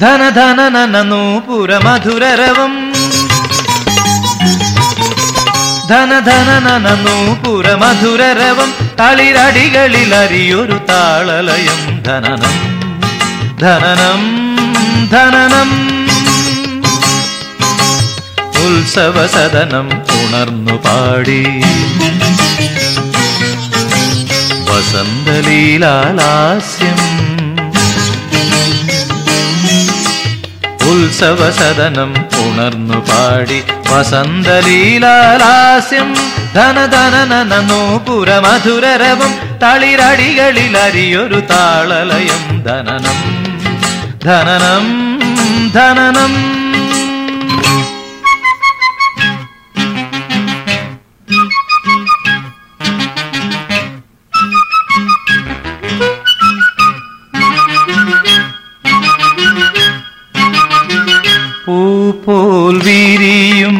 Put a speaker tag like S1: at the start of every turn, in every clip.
S1: ധനധന നൂപുര മധുരരവം. ധനധന നൂപുര മധുരരവം. തളിരടികളിൽ അറിയൊരു താളലയം. ധനനം ധനനം ധനനം. ഉത്സവ സദനം ഉണർന്നു പാടി. വസന്തലീലാലാസ്യം. ഉത്സവ സദനം ഉണർന്നു പാടി വസന്തലീലാലാസ്യം ധനധനന നൂപുര മധുരരവം തളിരടികളിൽ അരിയൊരു താളലയം ധനനം ധനനം ധനനം. പോൽ വിരിയും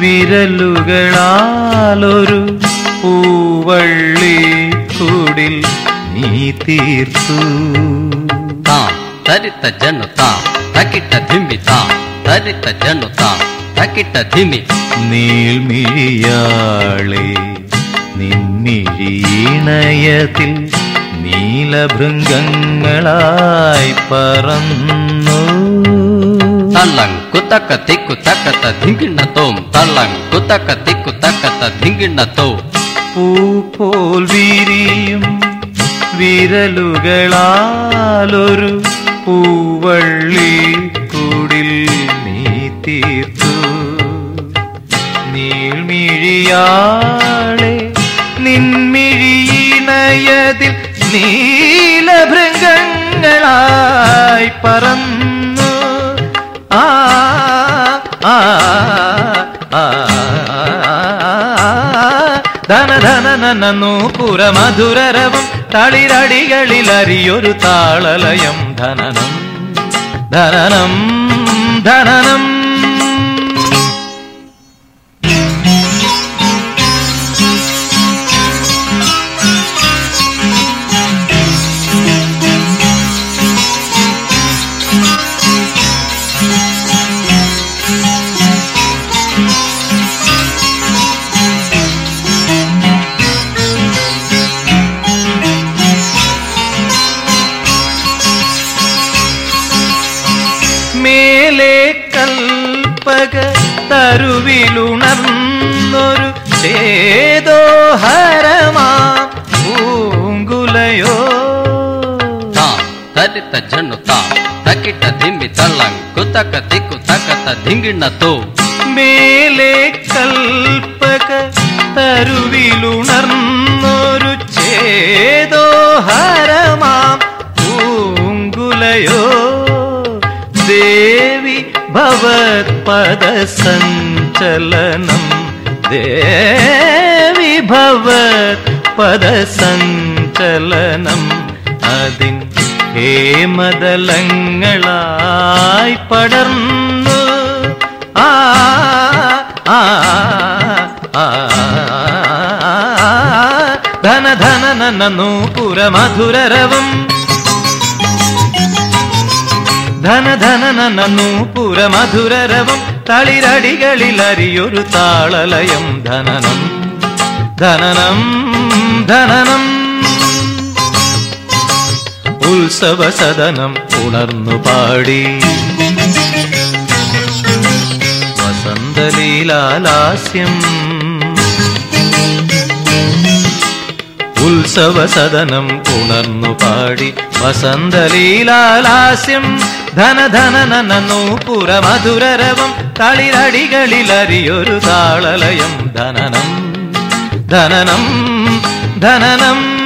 S1: വിരലുകളാലൊരു പൂവള്ളി കുടിൽ നീ തീർത്തു.
S2: താ തരിത്ത ജനത തകിട്ട ധിമി താ തരിത്ത ജനത തകിട്ട ധിമി.
S1: നീൽമിഴിയാളെ നിന്നിഴിയണയത്തിൽ നീലഭൃംഗങ്ങളായി പറന്നു.
S2: തള്ളങ്ങ కుతక తిక్కు తకత ధింగిణతో తల్లం కుతక తిక్కు తకత
S1: പൂ പോൽ വിരിയും വിരലുകളാലൊരു പൂവള്ളി കൂടിൽ നീ തീർത്തു. നീൾമിഴിയാളെ നിൻമിഴിയിണയതിൽ നീലഭൃഗങ്ങളായി പറന്നു. ധന ധന നൂപുര മധുരരവം തളിരടികളിൽ അറിയൊരു താളലയം ധനനം ധനനം ധനനം. പക തരുവിലുണർന്നൊരു ചേതോഹരമാം പൂങ്കുലയോ.
S2: തലിത്ത ജണ്ണു താ തക്കിട്ട ധിമ്പി തള്ളം കുത്തക്ക തിക്കു തക്കത്ത ധിങ്കിണ്ണ തോ.
S1: മേലെ കൽപ്പക തരുവിലുണർന്നൊരു ചേതോഹരമാം ദേ ഭവത്പദ സഞ്ചലനം ദേവി ഭവത്പദസഞ്ചലനം അതിൻ ഹേമദലങ്ങളായി പടർന്നു. ആ ആ ധന ധന നന നൂപുര മധുരരവം ധന ധന നന നൂപുര മധുരരവം തളിരടികളിൽ അറിയൊരു താളലയം ധനനം. ധനനം ധനനം. ഉത്സവ സദനം ഉണർന്നു പാടി. വസന്തലീലാലാസ്യം ഉത്സവ സദനം പുണർന്നു പാടി. വസന്തലീലാലാസ്യം ധന ധന നന മധുരവം മധുരരവം തളിരടികളിൽ അറിയൊരു താളലയം. ധനനം ധനനം ധനനം.